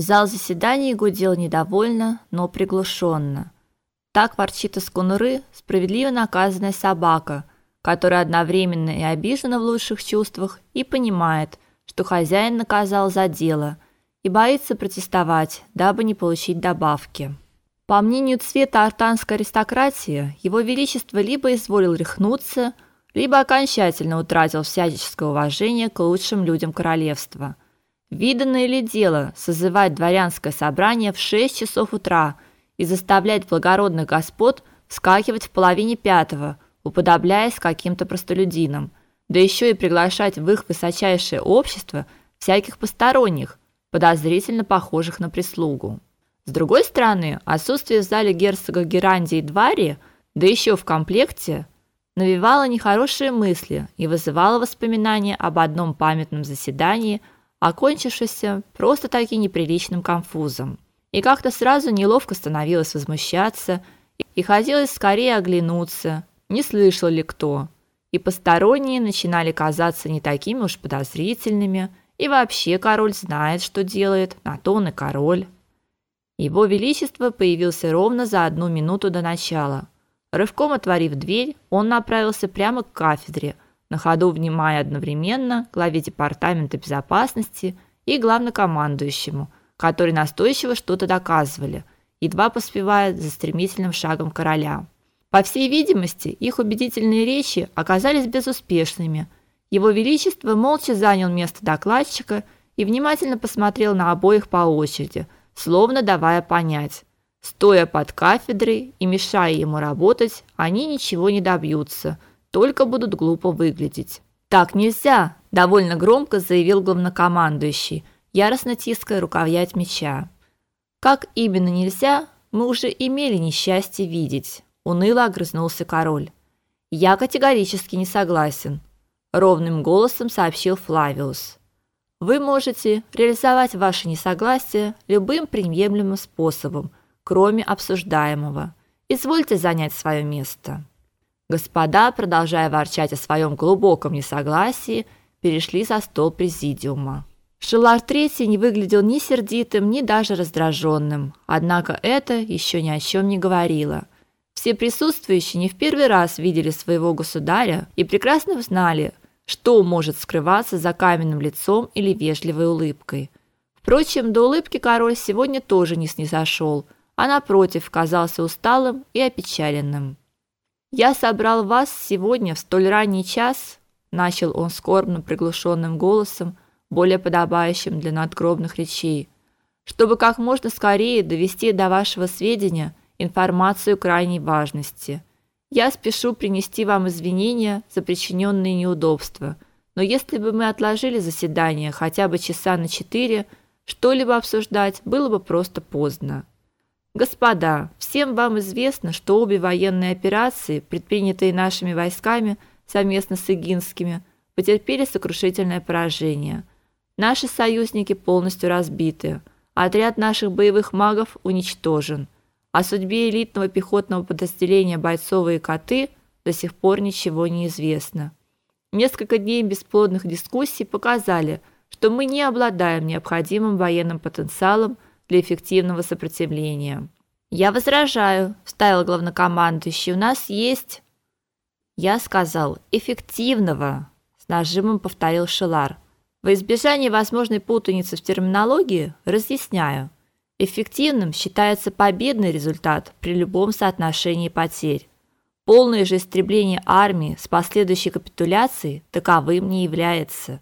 Зал заседаний гудел недовольно, но приглушенно. Так ворчит из конуры справедливо наказанная собака, которая одновременно и обижена в лучших чувствах, и понимает, что хозяин наказал за дело, и боится протестовать, дабы не получить добавки. По мнению цвета артанской аристократии, его величество либо изволил рехнуться, либо окончательно утратил всяческое уважение к лучшим людям королевства. Виданное ли дело созывать дворянское собрание в 6 часов утра и заставлять благородных господ вскакивать в половине пятого, уподобляясь каким-то простолюдинам, да еще и приглашать в их высочайшее общество всяких посторонних, подозрительно похожих на прислугу. С другой стороны, отсутствие в зале герцога Геранди и Двари, да еще в комплекте, навевало нехорошие мысли и вызывало воспоминания об одном памятном заседании, окончившемся просто таки неприличным конфузом. И как-то сразу неловко становилось возмущаться, и хотелось скорее оглянуться, не слышал ли кто. И посторонние начинали казаться не такими уж подозрительными, и вообще король знает, что делает, на то он и король. Его величество появился ровно за одну минуту до начала. Рывком отворив дверь, он направился прямо к кафедре, на ходу внимая одновременно главе департамента безопасности и главнокомандующему, который настойчиво что-то доказывали, едва поспевая за стремительным шагом короля. По всей видимости, их убедительные речи оказались безуспешными. Его величество молча занял место докладчика и внимательно посмотрел на обоих по очереди – словно давая понять, стоя под кафедрой и мешая ему работать, они ничего не добьются, только будут глупо выглядеть. Так нельзя, довольно громко заявил главнокомандующий, яростно тиская рукоять меча. Как именно нельзя, мы уже имели несчастье видеть, уныло огрызнулся король. Я категорически не согласен, ровным голосом сообщил Флавиус. Вы можете реализовать ваше несогласие любым приемлемым способом, кроме обсуждаемого. Извольте занять свое место. Господа, продолжая ворчать о своем глубоком несогласии, перешли за стол президиума. Шелар III не выглядел ни сердитым, ни даже раздраженным, однако это еще ни о чем не говорило. Все присутствующие не в первый раз видели своего государя и прекрасно знали, что может скрываться за каменным лицом или вежливой улыбкой. Впрочем, до улыбки король сегодня тоже не снизошел, а напротив казался усталым и опечаленным. «Я собрал вас сегодня в столь ранний час», – начал он скорбно приглушенным голосом, более подобающим для надгробных речей, «чтобы как можно скорее довести до вашего сведения информацию крайней важности – я спешу принести вам извинения за причиненные неудобства. Но если бы мы отложили заседание хотя бы часа на четыре, что-либо обсуждать было бы просто поздно. Господа, всем вам известно, что обе военные операции, предпринятые нашими войсками совместно с игинскими, потерпели сокрушительное поражение. Наши союзники полностью разбиты. Отряд наших боевых магов уничтожен. О судьбе элитного пехотного подразделения бойцовые коты до сих пор ничего не известно. Несколько дней бесплодных дискуссий показали, что мы не обладаем необходимым военным потенциалом для эффективного сопротивления. Я возражаю, вставил главнокомандующий. У нас есть Я сказал эффективного, с нажимом повторил Шелар. Во избежание возможной путаницы в терминологии разъясняю. Эффективным считается победный результат при любом соотношении потерь. Полное же истребление армии с последующей капитуляцией таковым не является.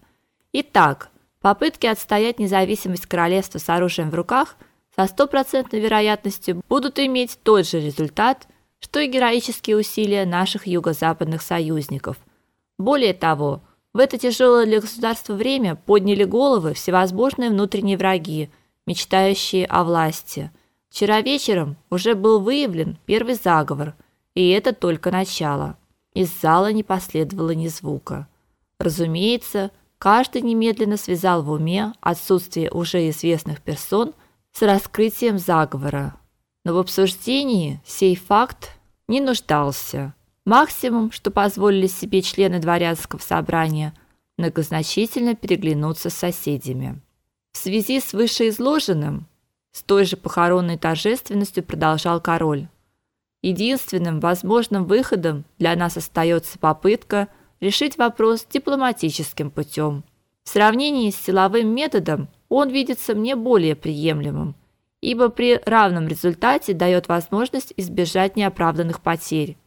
Итак, попытки отстоять независимость королевства с оружием в руках со стопроцентной вероятностью будут иметь тот же результат, что и героические усилия наших юго-западных союзников. Более того, в это тяжелое для государства время подняли головы всевозможные внутренние враги – мечтающие о власти. Вчера вечером уже был выявлен первый заговор, и это только начало. Из зала не последовало ни звука. Разумеется, каждый немедленно связал в уме отсутствие уже известных персон с раскрытием заговора. Но в обсуждении сей факт не нуждался. Максимум, что позволили себе члены дворянского собрания, многозначительно переглянуться с соседями. В связи с вышеизложенным, с той же похоронной торжественностью продолжал король. Единственным возможным выходом для нас остается попытка решить вопрос дипломатическим путем. В сравнении с силовым методом он видится мне более приемлемым, ибо при равном результате дает возможность избежать неоправданных потерь.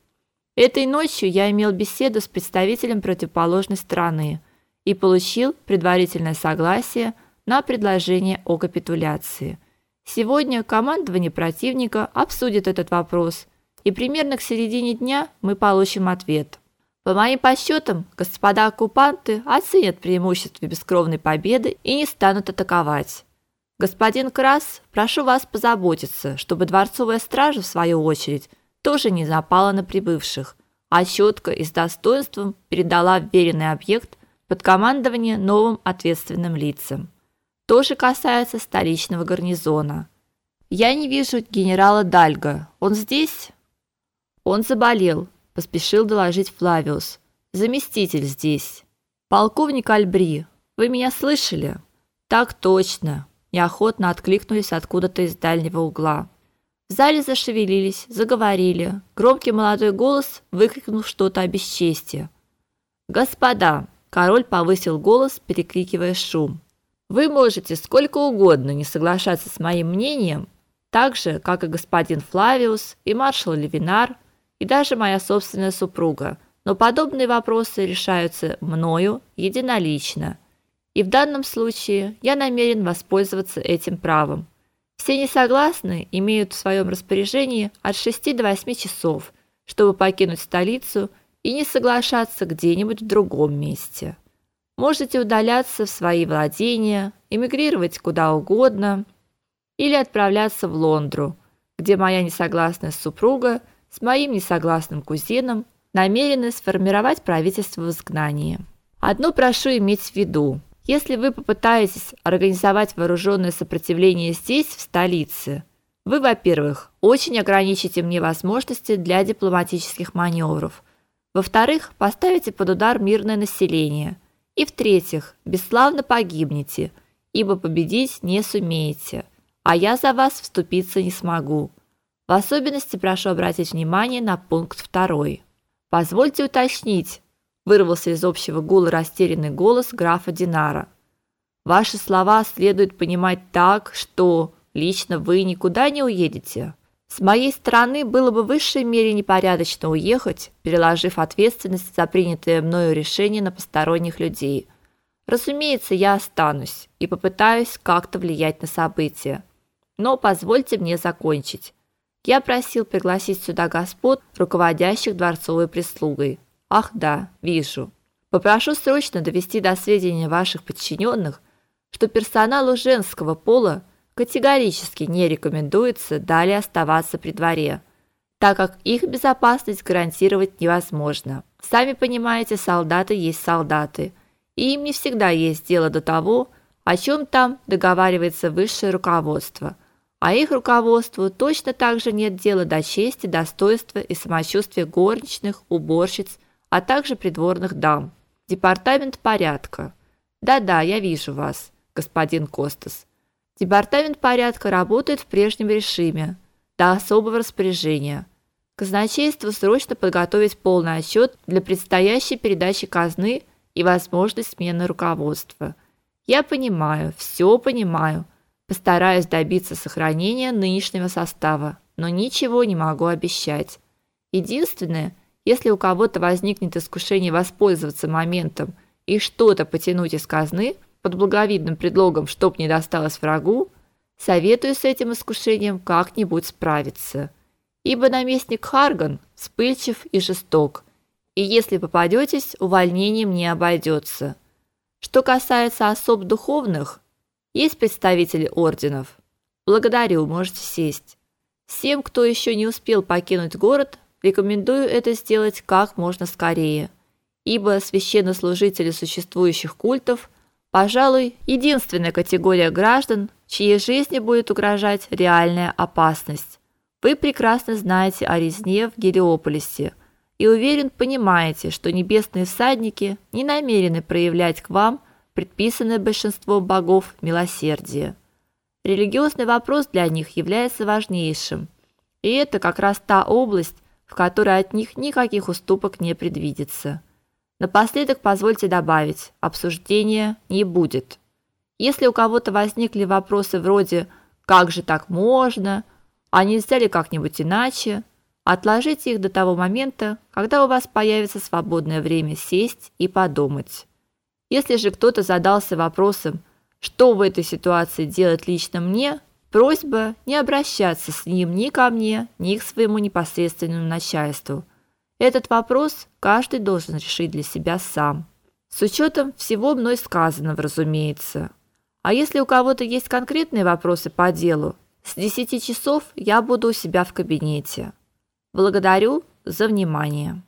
Этой ночью я имел беседу с представителем противоположной стороны и получил предварительное согласие на предложение о капитуляции. Сегодня командование противника обсудит этот вопрос, и примерно к середине дня мы получим ответ. По моим подсчетам, господа оккупанты оценят преимущество бескровной победы и не станут атаковать. Господин Крас, прошу вас позаботиться, чтобы дворцовая стража в свою очередь тоже не напала на прибывших, а четко и с достоинством передала вверенный объект под командование новым ответственным лицам. То же касается столичного гарнизона. Я не вижу генерала Дальга. Он здесь? Он заболел, поспешил доложить Флавиус. Заместитель здесь. Полковник Альбри, вы меня слышали? Так точно. Неохотно откликнулись откуда-то из дальнего угла. В зале зашевелились, заговорили. Громкий молодой голос выкрикнул что-то о бесчестии. Господа, король повысил голос, перекрикивая шум. Вы можете сколько угодно не соглашаться с моим мнением, так же, как и господин Флавиус и маршал Левинар, и даже моя собственная супруга, но подобные вопросы решаются мною единолично. И в данном случае я намерен воспользоваться этим правом. Все несогласные имеют в своем распоряжении от 6 до 8 часов, чтобы покинуть столицу и не соглашаться где-нибудь в другом месте. Можете удаляться в свои владения, эмигрировать куда угодно или отправляться в Лондру, где моя несогласная супруга – с моим несогласным кузеном намерены сформировать правительство в изгнании. Одно прошу иметь в виду. Если вы попытаетесь организовать вооруженное сопротивление здесь, в столице, вы, во-первых, очень ограничите мне возможности для дипломатических маневров. Во-вторых, поставите под удар мирное население. И в-третьих, бесславно погибнете, ибо победить не сумеете, а я за вас вступиться не смогу. В особенности прошу обратить внимание на пункт второй. Позвольте уточнить, вырвался из общего гула растерянный голос графа Динара. Ваши слова следует понимать так, что лично вы никуда не уедете. С моей стороны было бы в высшей мере непорядочно уехать, переложив ответственность за принятое мною решение на посторонних людей. Разумеется, я останусь и попытаюсь как-то влиять на события. Но позвольте мне закончить. Я просил пригласить сюда господ, руководящих дворцовой прислугой. Ах, да, вижу. Попрошу срочно довести до сведения ваших подчиненных, что персоналу женского пола категорически не рекомендуется далее оставаться при дворе, так как их безопасность гарантировать невозможно. Сами понимаете, солдаты есть солдаты, и им не всегда есть дело до того, о чем там договаривается высшее руководство – а их руководству точно так же нет дела до чести, достоинства и самочувствия горничных, уборщиц, а также придворных дам. Департамент порядка. Да-да, я вижу вас, господин Костас. Департамент порядка работает в прежнем режиме, до особого распоряжения. Казначейству срочно подготовить полный отчет для предстоящей передачи казны и возможность смены руководства. Я понимаю, все понимаю, Постараюсь добиться сохранения нынешнего состава, но ничего не могу обещать. Единственное, если у кого-то возникнет искушение воспользоваться моментом и что-то потянуть из казны под благовидным предлогом, чтоб не досталось врагу, советую с этим искушением как-нибудь справиться. Ибо наместник Харган вспыльчив и жесток, и если попадетесь, увольнением не обойдется. Что касается особ духовных, есть представители орденов? Благодарю, можете сесть. Всем, кто еще не успел покинуть город, рекомендую это сделать как можно скорее, ибо священнослужители существующих культов, пожалуй, единственная категория граждан, чьей жизни будет угрожать реальная опасность. Вы прекрасно знаете о резне в Гелиополисе и уверен, понимаете, что небесные всадники не намерены проявлять к вам предписанное большинством богов милосердие. Религиозный вопрос для них является важнейшим, и это как раз та область, в которой от них никаких уступок не предвидится. Напоследок позвольте добавить, обсуждения не будет. Если у кого-то возникли вопросы вроде «как же так можно?», «а нельзя ли как-нибудь иначе?», отложите их до того момента, когда у вас появится свободное время сесть и подумать. Если же кто-то задался вопросом что в этой ситуации делать лично мне, просьба не обращаться с ним ни ко мне, ни к своему непосредственному начальству. Этот вопрос каждый должен решить для себя сам. С учетом всего мной сказанного, разумеется. А если у кого-то есть конкретные вопросы по делу, с 10 часов я буду у себя в кабинете. Благодарю за внимание.